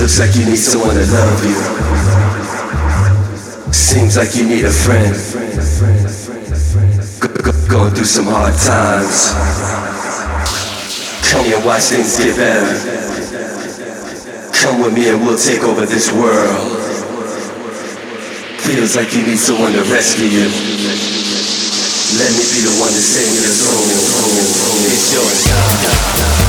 Looks like you need someone to love you. Seems like you need a friend. Go- go- going through some hard times. Come and watch things get better. Come with me and we'll take over this world. Feels like you need someone to rescue you. Let me be the one to save your soul. It's your time.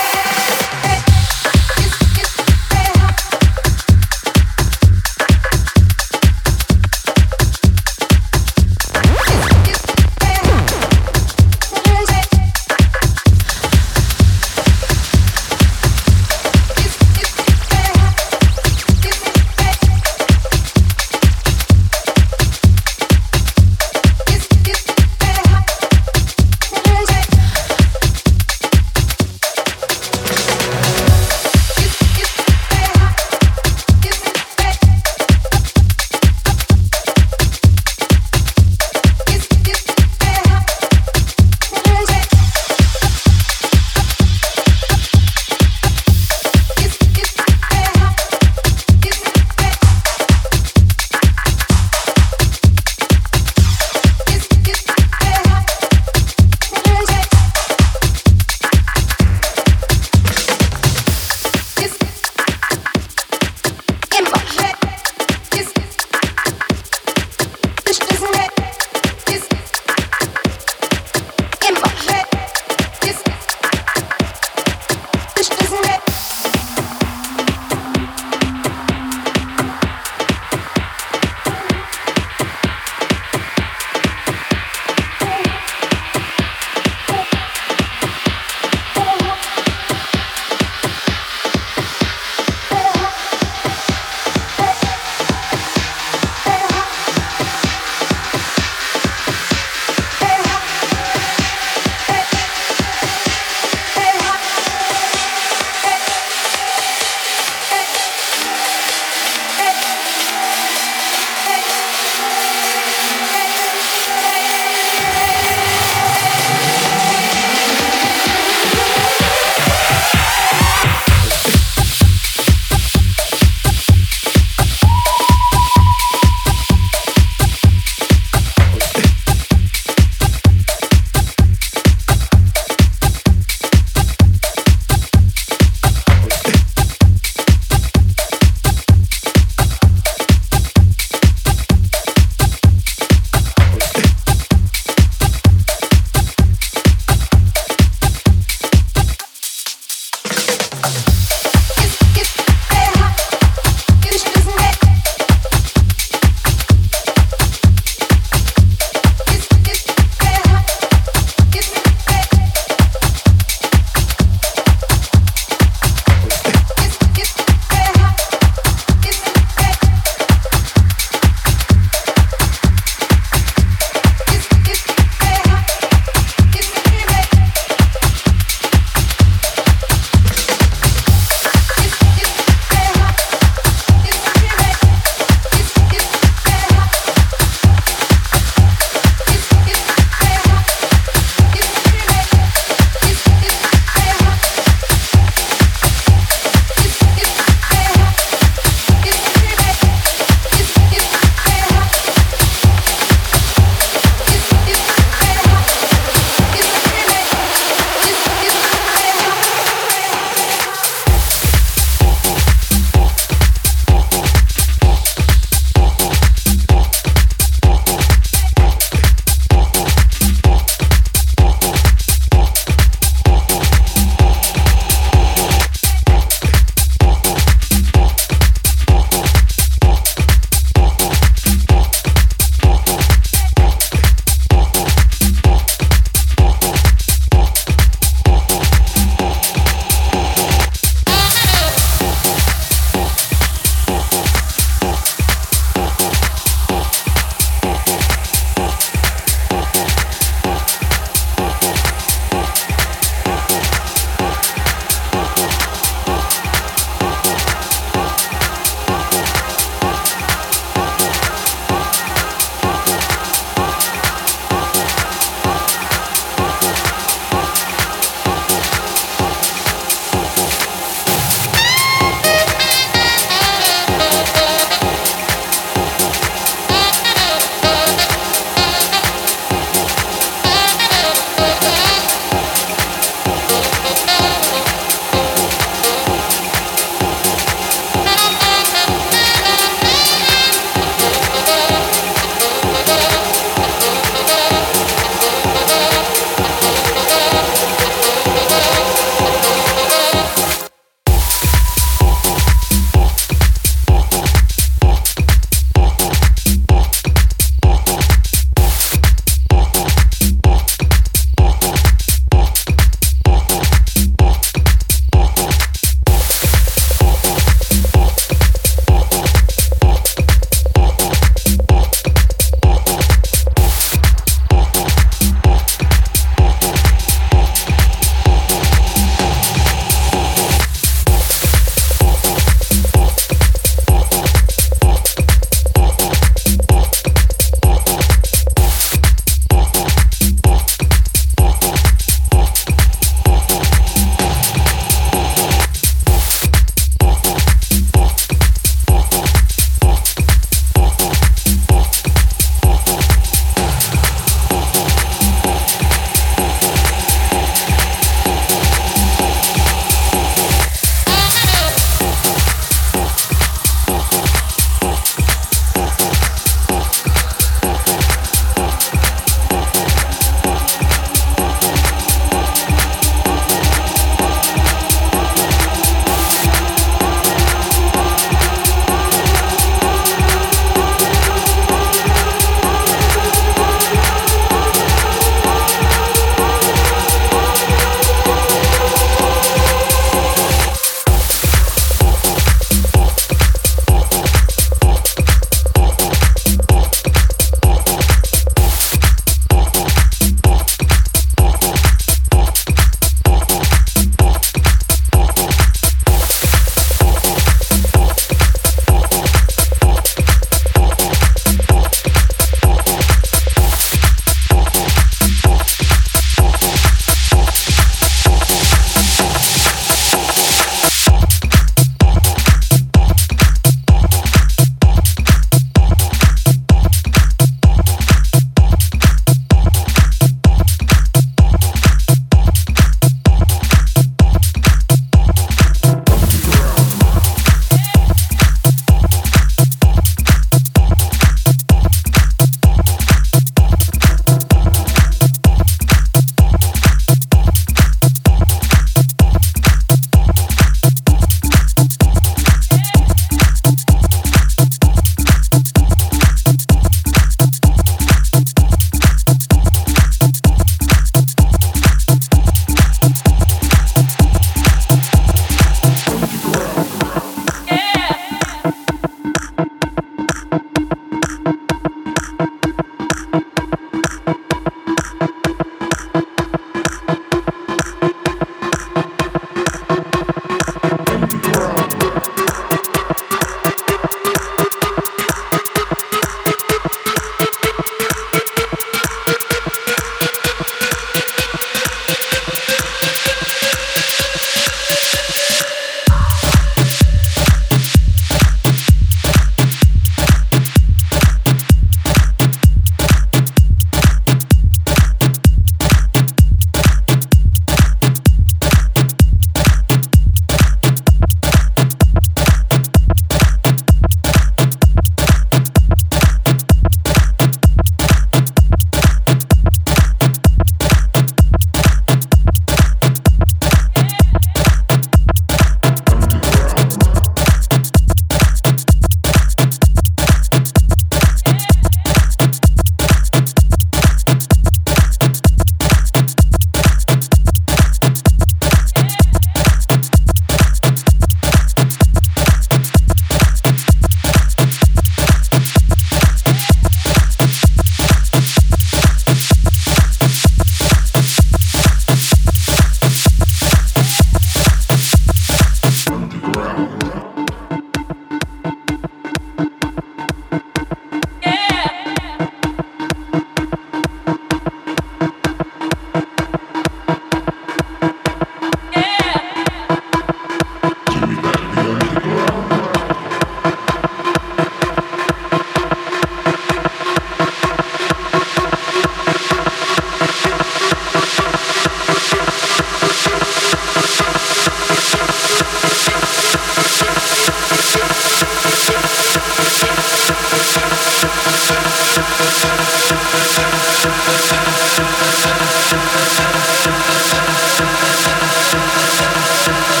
Thank